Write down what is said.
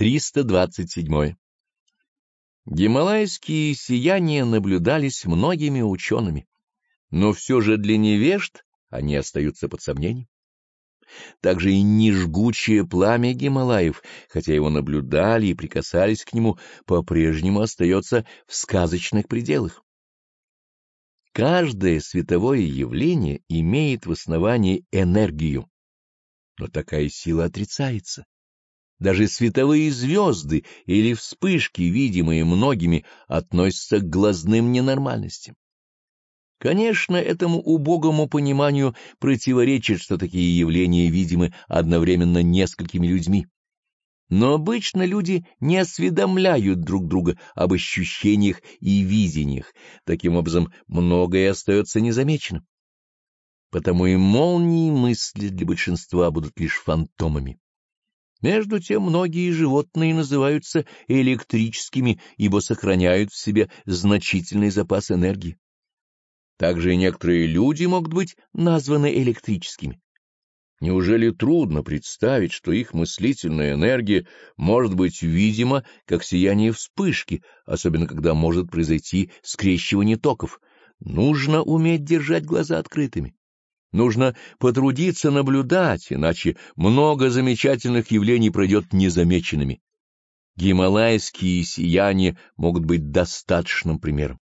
327. Гималайские сияния наблюдались многими учеными, но все же для невежд они остаются под сомнением. Также и нежгучее пламя Гималаев, хотя его наблюдали и прикасались к нему, по-прежнему остается в сказочных пределах. Каждое световое явление имеет в основании энергию, но такая сила отрицается. Даже световые звезды или вспышки, видимые многими, относятся к глазным ненормальностям. Конечно, этому убогому пониманию противоречит, что такие явления видимы одновременно несколькими людьми. Но обычно люди не осведомляют друг друга об ощущениях и видениях, таким образом многое остается незамеченным. Потому и молнии мысли для большинства будут лишь фантомами. Между тем многие животные называются электрическими, ибо сохраняют в себе значительный запас энергии. Также и некоторые люди могут быть названы электрическими. Неужели трудно представить, что их мыслительная энергия может быть видима, как сияние вспышки, особенно когда может произойти скрещивание токов? Нужно уметь держать глаза открытыми. Нужно потрудиться наблюдать, иначе много замечательных явлений пройдет незамеченными. Гималайские сияния могут быть достаточным примером.